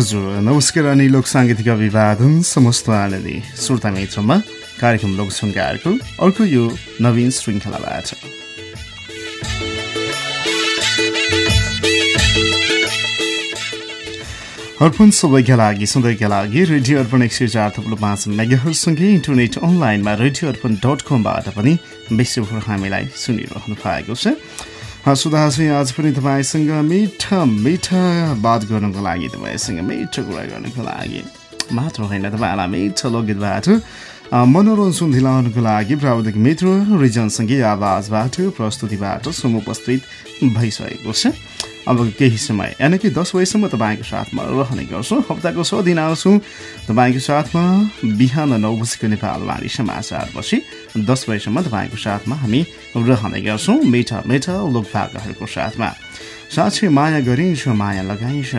हजुर नमस्कार अनि लोक साङ्गीतिक अभिवादन समस्त आनन्दी श्रोता मित्रमा कार्यक्रम लोकसङ्कारको अर्को यो नवीन श्रृङ्खलाबाट। अर्पण सबैका लागि सधैँका लागि रेडियो अर्पण एक सय चार थप्लो पाँच मेगाहरूसँगै इन्टरनेट अनलाइनमा रेडियो अर्पण डट कमबाट पनि विश्वभर हामीलाई सुनिरहनु भएको छ। सुधा चाहिँ आज पनि तपाईँसँग मिठा मिठा बात गर्नुको लागि तपाईँसँग मिठो कुरा गर्नुको लागि मात्र होइन तपाईँहरूलाई मिठो लोकगीतबाट मनोरञ्जन दिलाउनुको लागि प्राविधिक मित्र रिजनसँगै आवाजबाट प्रस्तुतिबाट समुपस्थित भइसकेको छ। अब केही समय यानि कि दस बजीसम्म तपाईँको साथमा रहने गर्छु। हप्ताको छ दिन आउँछु। तपाईँको साथमा बिहान नौ बजीको नेपाल वाणी समाचारपछि दस बजीसम्म तपाईँको साथमा हामी रहने गर्छौँ मिठा मिठा लोकभागहरूको साथमा। साँच्चै माया गरिन्छ माया लगाइन्छ।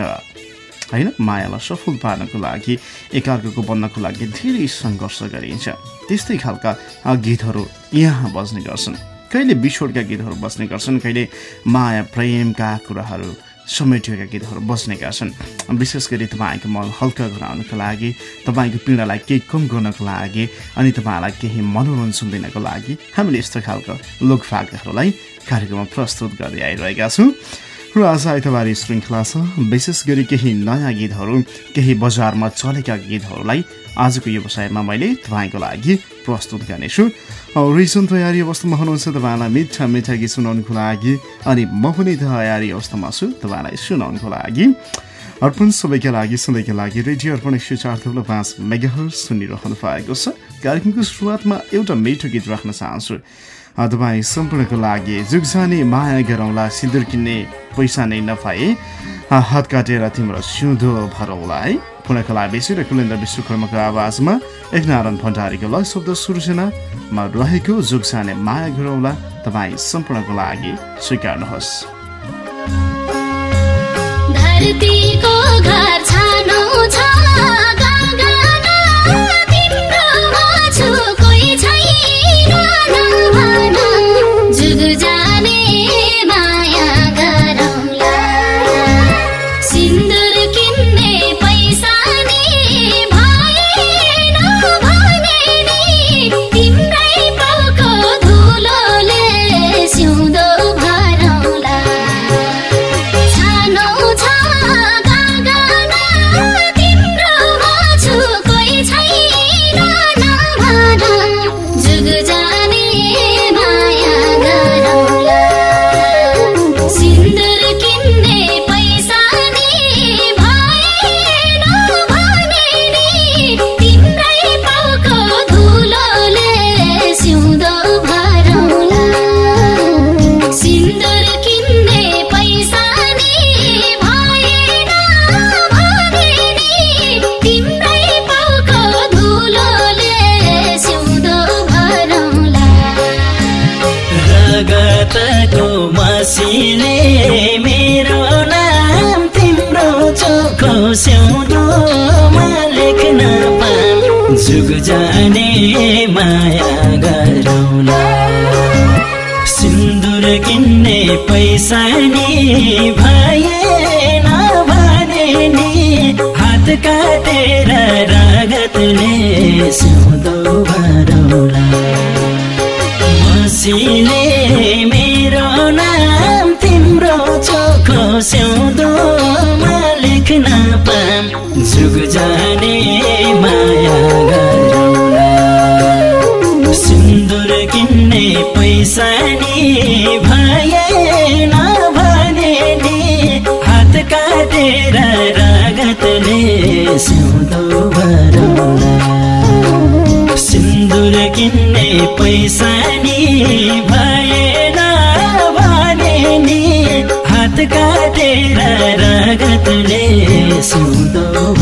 होइन? मायालाई सफल पार्नको लागि एकार्को बन्नको लागि धेरै सङ्घर्ष गरिन्छ। त्यस्तै खालका गीतहरू यहाँ बज्ने गर्छन्। कहिले बिछोडका गीतहरू बस्ने गर्छन् कहिले माया प्रेमका कुराहरू समेटिएका गीतहरू बस्ने गर्छन्। विशेष गरी तपाईँको मन हल्का गराउनको लागि तपाईँको पीडालाई केही कम गर्नको लागि अनि तपाईँलाई केही मनोरञ्जन दिनको लागि हामीले यस्तो खालको लोकफागहरूलाई कार्यक्रममा प्रस्तुत गर्दै आइरहेका छौँ। र आज आइतबारी श्रृङ्खला छ। विशेष गरी केही नयाँ गीतहरू केही बजारमा चलेका गीतहरूलाई आजको व्यवसायमा मैले तपाईँको लागि प्रस्तुत गर्नेछु। रिजन तयारी अवस्थामा हुनुहुन्छ तपाईँलाई मिठा मिठा गीत सुनाउनुको लागि अनि म पनि तयारी अवस्थामा छु तपाईँलाई सुनाउनुको लागि। अर्पण सबैका लागि सधैँका लागि रेडियो अर्पण एक सय चार थप्लो पाँच मेगाहर सुनिरहनु पाएको छ। कार्यक्रमको सुरुवातमा एउटा मिठो गीत राख्न चाहन्छु। तपाईँ सम्पूर्णको लागि जुगजाने माया गरौँला सिन्दुर किन्ने पैसा नै नपाए। हात काटेर तिम्रो सिउँदो भरौँला है। पुनकला बेसी र कुलेन्द्र विश्वकर्माको आवाजमा एकनारायण भण्डारीको लय शब्द सूचनामा रहेको जुगसाने माया गुरौला। तपाईँ सम्पूर्णको लागि स्वीकार्नुहोस्। धरतीको घर छ सिउँदोमा मसीले मेरो नाम तिम्रो चोखो सिउँदोमा लेख्न पाम। जुग जाने माया गरौला। सिन्दुर किन्ने पैसा नि भएन भने नि हात काटेर रगतले सिउँदो भरौला सिन्दुर किन्ने पैसा भएन भने नि हात काटेर रगतले सुदो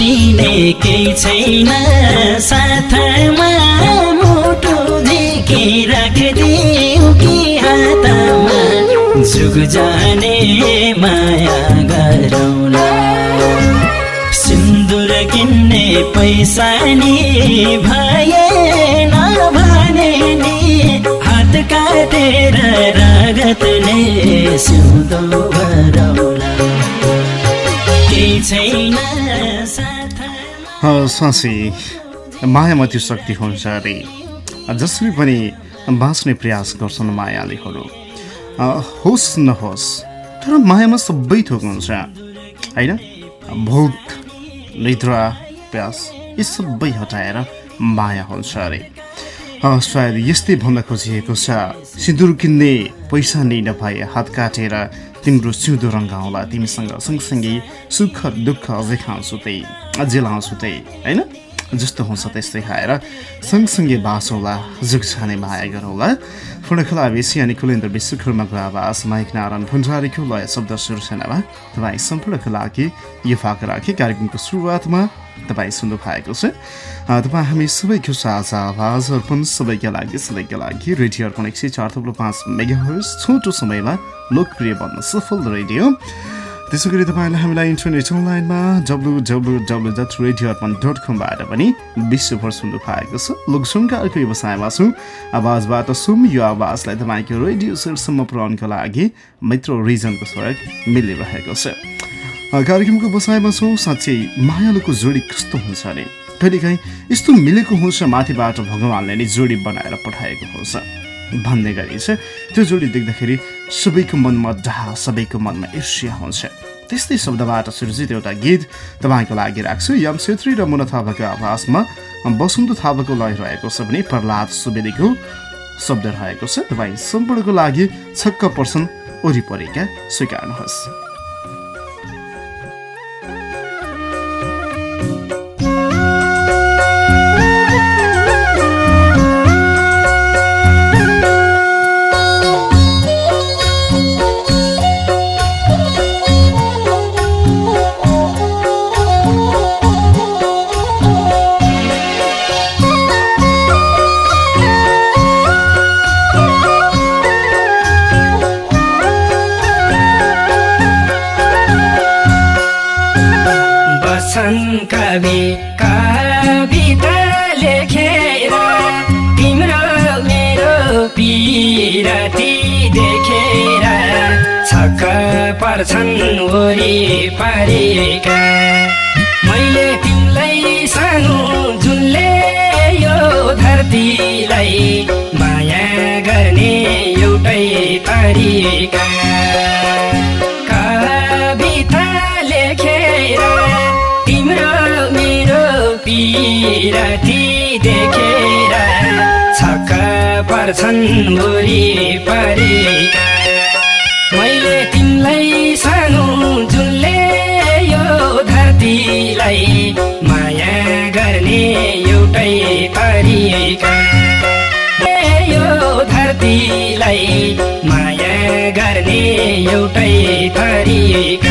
दिने केही छैन। साथमा मुटु झिकी राखिदिउ कि हातमा? जुग जाने माया गरौला। सिन्दुर किन्ने पैसा नि भएन भने नि हात काटेर रगतले सिउँदो भरौला। साँच्चै। मायामा त्यो शक्ति हुन्छ अरे जसरी पनि बाँच्ने प्रयास गर्छन् मायालेहरू। होस् नहोस् तर मायामा सबै थोक हुन्छ। होइन? भोक निद्रा प्यास यी सबै हटाएर माया हुन्छ अरे सायद यस्तै भन्न खोजिएको छ। सिन्दुर किन्ने पैसा नै नपाए हात काटेर तिम्रो सिउँदो रङ्ग आउला तिमीसँग सँगसँगै सुख दुःख अझै खान्छु त्यही अझै लाउँछु त्यही होइन? जस्तो हुन्छ त्यस्तै खाएर सँगसँगै बाँचौँला जुग छाने माया गरौँला। पूर्णखला बेसी अनि कुलेन्द्र विश्वकर्माको आवाज माइक नारायण भण्डारीको लय शब्द सिर्जनामा तपाईँ सम्पूर्णको लागि यो फाक राखी कार्यक्रमको सुरुवातमा तपाईँ सुन्नु भएको छ तपाईँ हामी सबैको साझा आवाज अर्पण सबैका लागि सबैका लागि रेडियो अर्पण एक सय चार थप्लो पाँच मेगाहर्स छोटो समयमा लोकप्रिय बन्न सफल रेडियो। त्यसै गरी तपाईँलाई हामीलाई इन्टरनेट अनलाइनमा W W W dot radio Arpan dot कमबाट पनि विश्वभर सुन्नु पाएको छ लोकसङ्कारको व्यवसायमा छु। आवाजबाट सुम यो आवाजलाई तपाईँको रेडियो सेटसम्म पुर्याउनको लागि मित्र रिजनको सहयोग मिलिरहेको छ। कार्यक्रमको बसाइमा छौँ साँच्चै मायालुको जोडी कस्तो हुन्छ अरे? कहिलेकाहीँ यस्तो मिलेको हुन्छ माथिबाट भगवान्ले नै जोडी बनाएर पठाएको हुन्छ। भन्ने गरिन्छ त्यो जोडी देख्दाखेरि सबैको मनमा डाह सबैको मनमा ईर्ष्या हुन्छ। त्यस्तै शब्दबाट सृजित एउटा गीत तपाईँको लागि राख्छु। यम छेत्री र मुना थापाको आवाजमा वसन्त थापाको लय रहेको छ भने प्रहलाद सुवेदीको शब्द रहेको छ। तपाईँ सम्पूर्णको लागि छक्क पर्छन् वरिपरिका स्वीकार्नुहोस्। पिरती देखेर छक्क पर्छन् वरिपरिका। मैले तिमीलाई सानो जुनले यो धरतीलाई माया गर्ने एउटै तरिका। पर्छन् वरिपरिका मैले तिमीलाई सानो जुनले यो धरतीलाई माया गर्ने एउटै तरिका। यो धरतीलाई माया गर्ने एउटै तरिका।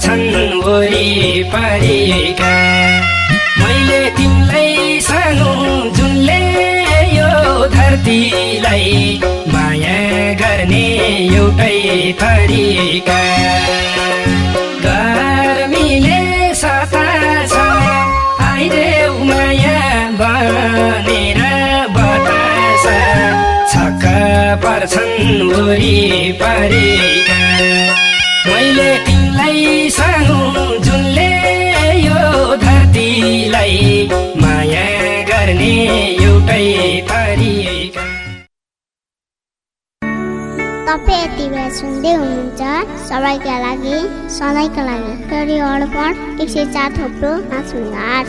पर्छन् वरिपरिका मैले तिमीलाई सानो जुनले यो धरतीलाई माया गर्ने एउटै तरिका गर्मीले सताछ आइदेऊ माया बनेर बतास छक्क पर्छन् वरिपरिका मैले तिमीलाई सानो जुनले यो धरतीलाई माया गर्ने एउटै तरिका। तपाईँ यति बेला सुन्दै हुनुहुन्छ सबैका लागि सधैँका लागि। अर्पण एक सय चार थोप्रो पाँच आठ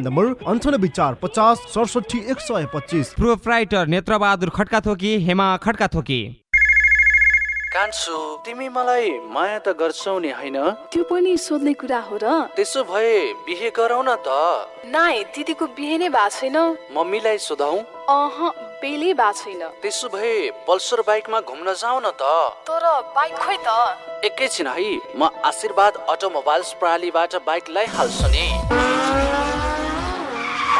नम्बर अन्ठानब्बे चार पचास सडसठी एक सय पच्चिस। प्रुफ राइटर नेत्रबहादुर खड्का थोकी हेमा खड्का थोकी कान्छु तिमी मलाई माया त गर्छौ नि होइन? त्यो पनि सोध्ने कुरा हो र। त्यसो भए बिहे गरौ न त। नाइ दिदीको बिहे नै भएको छैन। मम्मीलाई सोधौ। अह बेलै भएको छैन। त्यसो भए पल्सर बाइकमा घुम्न जाऊ न त। तर बाइक खोइ त। एकैछिन है म आशीर्वाद अटोमोबाइल्स प्रणालीबाट बाइक ल्याइहाल्छु नि वाउ यति छिटै वाउ यति छिटै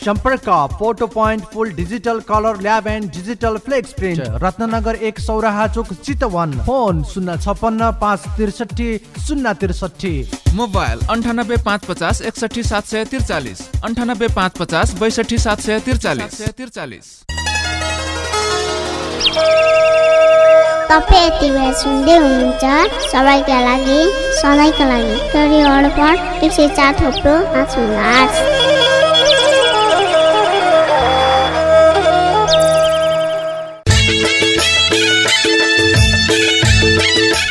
सम्पर्क photo point full digital colour lab and digital flex print Ratnanagar एक सौराहा चोक चितवन। फोन शून्य छपन्न पाँच त्रिसठी शून्य त्रिसठी। मोबाइल अन्ठानब्बे पाँच पचास एकसठी सात सय त्रिचालिस। अन्ठानब्बे पाँच पचास बैसठी सात सय त्रिचालिस। त्रिचालिस तपाईँ यति बेला सुन्दै हुनुहुन्छ सबैका लागि सधैँका लागि। टोरी अर्पण एक सय चार थोप्रो पाँच आठ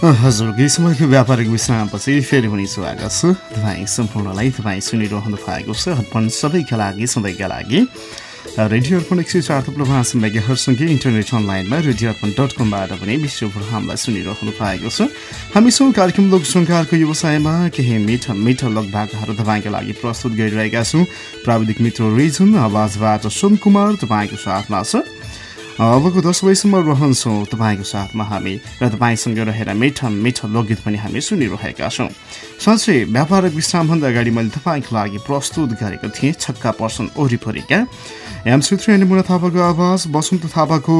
हजुर केही समयको व्यापारिक विश्रामपछि फेरि हुने स्वागत छ। तपाईँ सम्पूर्णलाई तपाईँ सुनिरहनु भएको छ। अर्पण सबैका लागि सधैँका लागि। रेडियो अर्पण एक सय चार थुप्रो पाँच मेगाहरूसँगै इन्टरनेट अनलाइनमा रेडियो अर्पण डट कमबाट पनि विश्वभर हामीलाई सुनिरहनु भएको छ। हामी सबै कार्यक्रम लोकसङ्कारको व्यवसायमा केही मिठा मिठा लोकभाकाहरू तपाईँका लागि प्रस्तुत गरिरहेका छौँ। प्राविधिक मित्र रिजन आवाजबाट सोम कुमार तपाईँको साथमा छ। अबको दस बजीसम्म रहन्छौँ तपाईँको साथमा हामी र तपाईँसँग रहेर मिठा मिठा लोकगीत पनि हामी सुनिरहेका छौँ। साँच्चै व्यापारिक विश्रामभन्दा अगाडि मैले तपाईँको लागि प्रस्तुत गरेको थिएँ छक्का पर्सन वरिपरिका। एम सूत्री अनि मुना थापाको आवाज वसन्त थापाको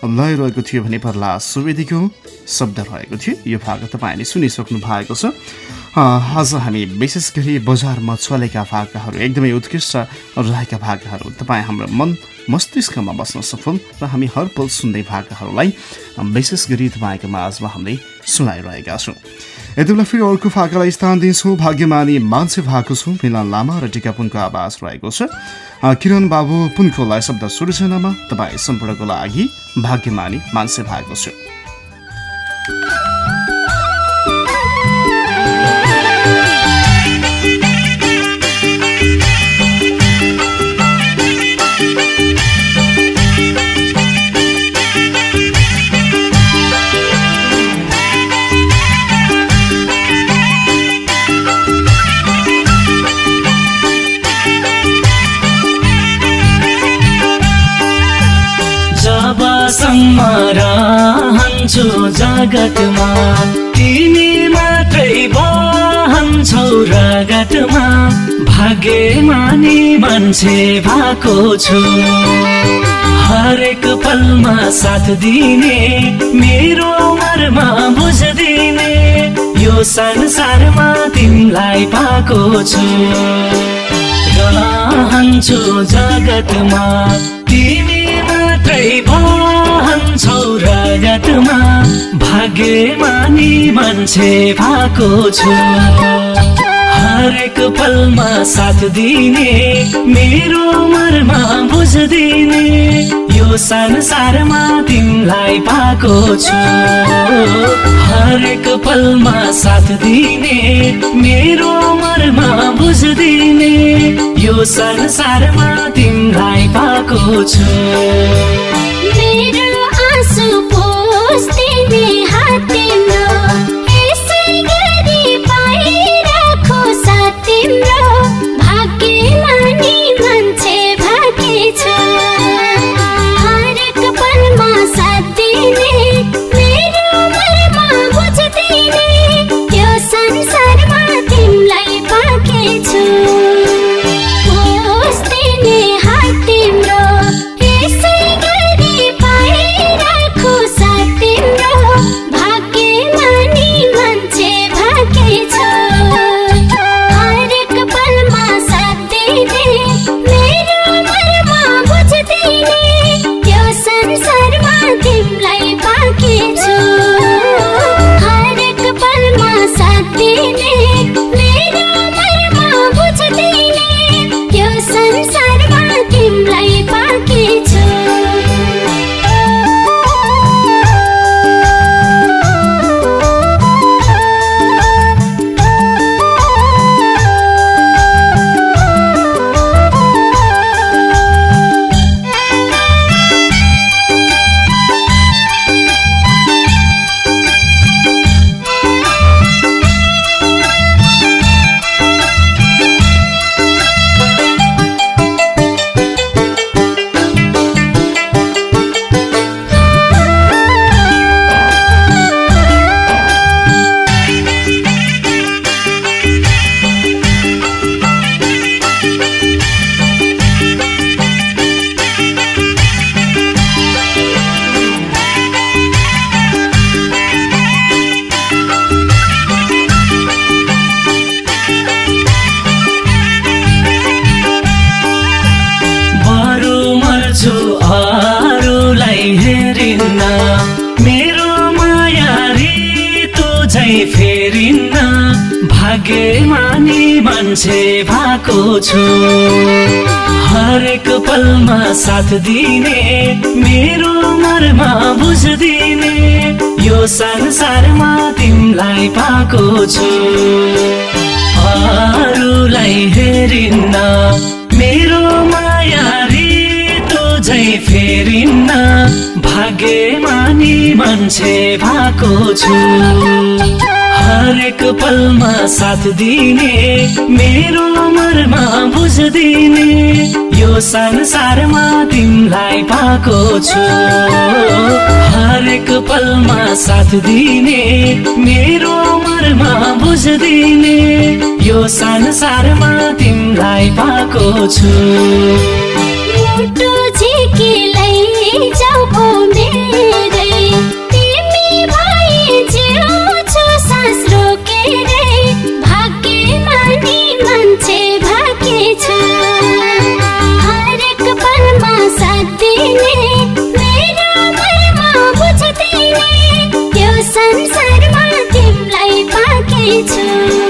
लय रहेको थियो भने प्रहलाद सुवेदीको शब्द रहेको थियो। यो भाग तपाईँले सुनिसक्नु भएको छ। आज हामी विशेष गरी बजारमा चलेका भाकाहरू एकदमै उत्कृष्ट रहेका भाकाहरू तपाईँ हाम्रो मन मस्तिष्कमा बस्न सफल र हामी हर पल सुन्दै भाकाहरूलाई विशेष गरी तपाईँको माझमा हामीले सुनाइरहेका छौँ। यति बेला फेरि अर्को भाकालाई स्थान दिन्छौँ। भाग्यमानी मान्छे भएको छु मिलन लामा र टिकापुनको आवाज रहेको छ। किरण बाबु पुनकोलाई शब्द सूर्यजनामा तपाईँ सम्पूर्णको लागि भाग्यमानी मान्छे भएको छु। रहन्छु जगतमा। तिमी मात्रै बहन्छौ रगतमा। भाग्यमानी मान्छे भएको छु। हरेक पलमा साथ दिने मेरो मरमा बुझदिने यो संसारमा तिमीलाई पाएको छु। रहन्छु जगतमा तिमी मात्रै बहन्छौ रगतमा भाग्यमानी मान्छे भएको छु। हरेक पलमा साथ दिने मेरो मरमा बुझदिने यो संसारमा तिमीलाई पाएको छु। हरेक पलमा साथ दिने मेरो मरमा बुझदिने यो संसारमा तिमीलाई पाएको छु। दिने मेरो मरमा बुझिदिने यो संसारमा तिमीलाई पाएको छु। अरूलाई हेरिन्न मेरो माया रितो झै फेरिन्न भाग्यमानी मान्छे भएको छु। हरेक पलमा साथ दिने मेरो मरमा बुझिदिने यो संसारमा तिमीलाई पाएको छु। हरेक पलमा साथ दिने मेरो मरमा बुझिदिने यो संसारमा तिमीलाई पाएको छु। To.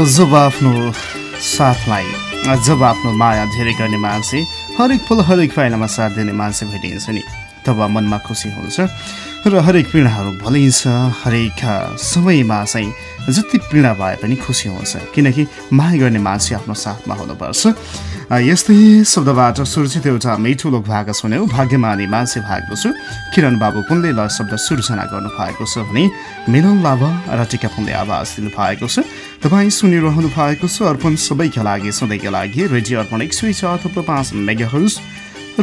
जब आफ्नो साथलाई जब आफ्नो माया धेरै गर्ने मान्छे हरेक पल हरेक पाइलामा साथ दिने मान्छे भेटिन्छ नि। तब मनमा खुसी हुन्छ र हरेक पीडाहरू भलिन्छ हरेक समयमा चाहिँ जति पीडा भए पनि खुसी हुन्छ किनकि माया गर्ने मान्छे आफ्नो साथमा हुनुपर्छ। यस्तै शब्दबाट सुरक्षित एउटा मिठो लोक भएको सुन्यौँ भाग्यमानी मान्छे भएको छु। किरण बाबु पुनले ल शब्द सृजना गर्नु भएको छ भने मिलन लाभा र टिका पुनले आवाज दिनु भएको छ। तपाईँ सुनिरहनु भएको छ। अर्पण सबैका लागि सधैँका लागि रेडियो अर्पण एक सय चार थुप्रो पाँच मेगा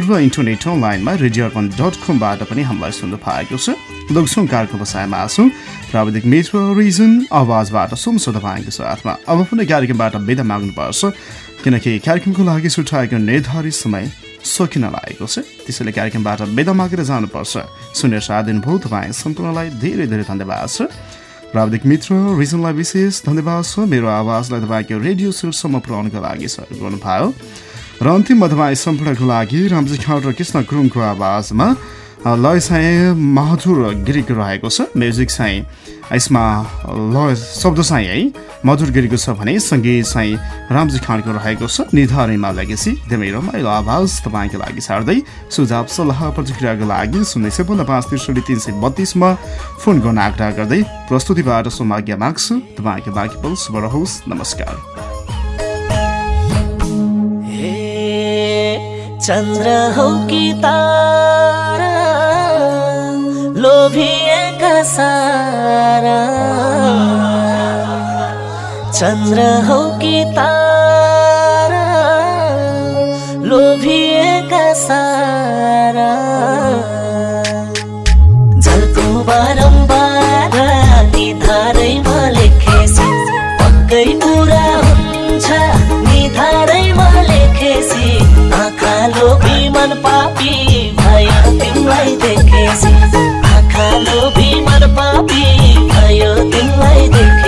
र इन्टरनेट अनलाइनमा रेडियो अर्पण डट कमबाट पनि हामीलाई सुन्नु भएको छ। लोकसङ्कारको बसाइमा छौँ प्राविधिक मित्र रिजन आवाजबाट सुन्छ तपाईँको साथमा अब पनि कार्यक्रमबाट बिदा माग्नुपर्छ। किनकि कार्यक्रमको लागि सुठाएको निर्धारित समय सकिन लागेको छ। त्यसैले कार्यक्रमबाट बिदा मागेर जानुपर्छ। सुनेर साथ दिनुभयो। तपाईँ सम्पूर्णलाई धेरै धेरै धन्यवाद छ। प्राविधिक मित्र रिजनलाई विशेष धन्यवाद छ। मेरो आवाजलाई तपाईँको रेडियो सुरसम्म पुर्याउनुको लागि सहयोग गर्नुभयो। र अन्तिम तपाईँ सम्पूर्णको लागि रामजी खाड र कृष्ण गुरुङको आवाजमा लय चाहिँ माधुर गिरीको रहेको छ म्युजिक चाहिँ यसमा लय शब्द चाहिँ है मधुर गिरीको छ भने सङ्गीत चाहिँ रामजी खाँडको रहेको छ निर्धारणमा लगेपछि एकदमै रमाइलो आवाज तपाईँको लागि छाड्दै सुझाव सल्लाह प्रतिक्रियाको लागि शून्य सपन्न पाँच त्रिसठी तिन सय बत्तिसमा फोन गर्न आग्रह गर्दै प्रस्तुतिबाट सोमाज्ञा माग्छु। तपाईँको बाँकी पल शुभ नमस्कार। चन्द्र हौ कि तारा लोभिएका सारा। चन्द्र हौ कि तारा लोभिएका सारा। लोभी मन पापी भयो तिमीलाई देखेसी